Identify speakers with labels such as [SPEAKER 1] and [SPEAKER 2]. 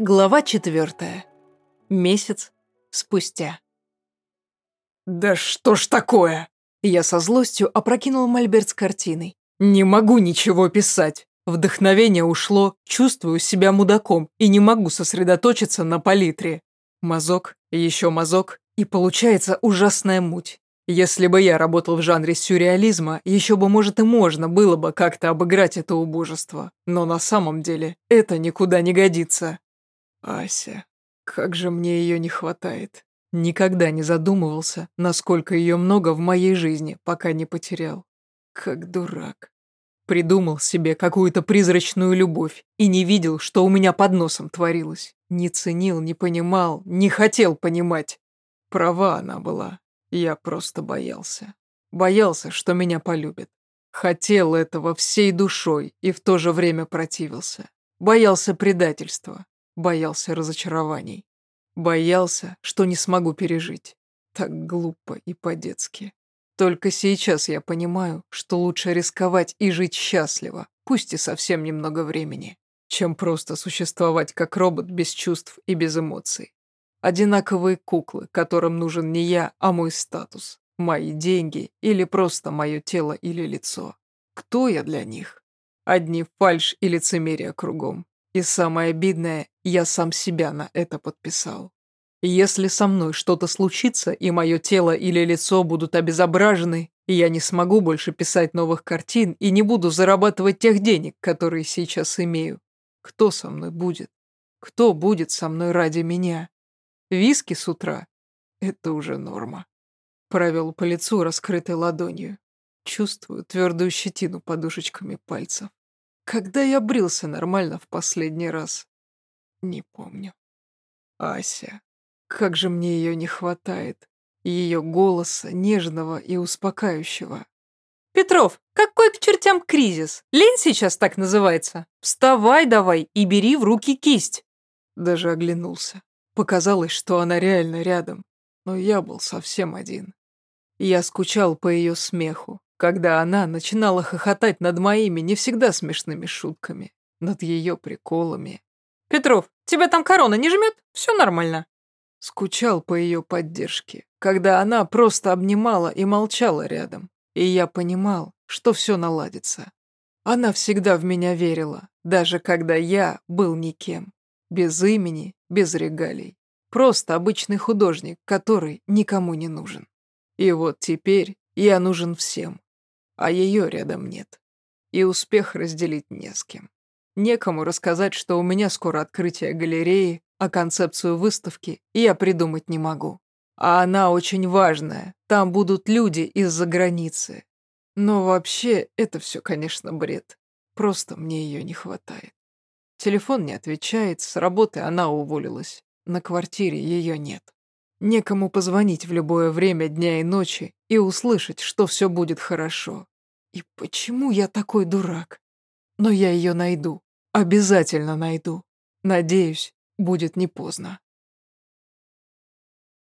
[SPEAKER 1] Глава четвертая. Месяц спустя.
[SPEAKER 2] «Да что ж такое?»
[SPEAKER 1] Я со злостью опрокинул мольберт с картиной.
[SPEAKER 2] «Не могу ничего писать. Вдохновение ушло, чувствую себя мудаком и не могу сосредоточиться на палитре. Мазок, еще мазок, и получается ужасная муть. Если бы я работал в жанре сюрреализма, еще бы, может, и можно было бы как-то обыграть это убожество. Но на самом деле это никуда не годится. Ася, как же мне ее не хватает. Никогда не задумывался, насколько ее много в моей жизни, пока не потерял. Как дурак. Придумал себе какую-то призрачную любовь и не видел, что у меня под носом творилось. Не ценил, не понимал, не хотел понимать. Права она была. Я просто боялся. Боялся, что меня полюбят. Хотел этого всей душой и в то же время противился. Боялся предательства. Боялся разочарований. Боялся, что не смогу пережить. Так глупо и по-детски. Только сейчас я понимаю, что лучше рисковать и жить счастливо, пусть и совсем немного времени, чем просто существовать как робот без чувств и без эмоций. Одинаковые куклы, которым нужен не я, а мой статус, мои деньги или просто мое тело или лицо. Кто я для них? Одни фальшь и лицемерие кругом. И самое обидное, я сам себя на это подписал. Если со мной что-то случится, и мое тело или лицо будут обезображены, я не смогу больше писать новых картин и не буду зарабатывать тех денег, которые сейчас имею, кто со мной будет? Кто будет со мной ради меня? Виски с утра — это уже норма. Провел по лицу раскрытой ладонью. Чувствую твердую щетину подушечками пальцев. Когда я брился нормально в последний раз? Не помню. Ася. Как же мне ее не хватает. Ее голоса, нежного и успокаивающего.
[SPEAKER 1] «Петров, какой к чертям кризис? Лень сейчас так называется? Вставай давай и бери в руки кисть!»
[SPEAKER 2] Даже оглянулся. Показалось, что она реально рядом. Но я был совсем один. Я скучал по ее смеху, когда она начинала хохотать над моими не всегда смешными шутками, над ее приколами.
[SPEAKER 1] «Петров, тебя там корона не жмет? Все нормально».
[SPEAKER 2] Скучал по ее поддержке, когда она просто обнимала и молчала рядом, и я понимал, что все наладится. Она всегда в меня верила, даже когда я был никем, без имени, без регалий. Просто обычный художник, который никому не нужен. И вот теперь я нужен всем, а ее рядом нет. И успех разделить не с кем. Некому рассказать, что у меня скоро открытие галереи, а концепцию выставки я придумать не могу. А она очень важная, там будут люди из-за границы. Но вообще это все, конечно, бред. Просто мне ее не хватает. Телефон не отвечает, с работы она уволилась. На квартире ее нет. Некому позвонить в любое время дня и ночи и услышать, что все будет хорошо. И почему я такой дурак? Но я ее найду. Обязательно найду. Надеюсь, будет не поздно.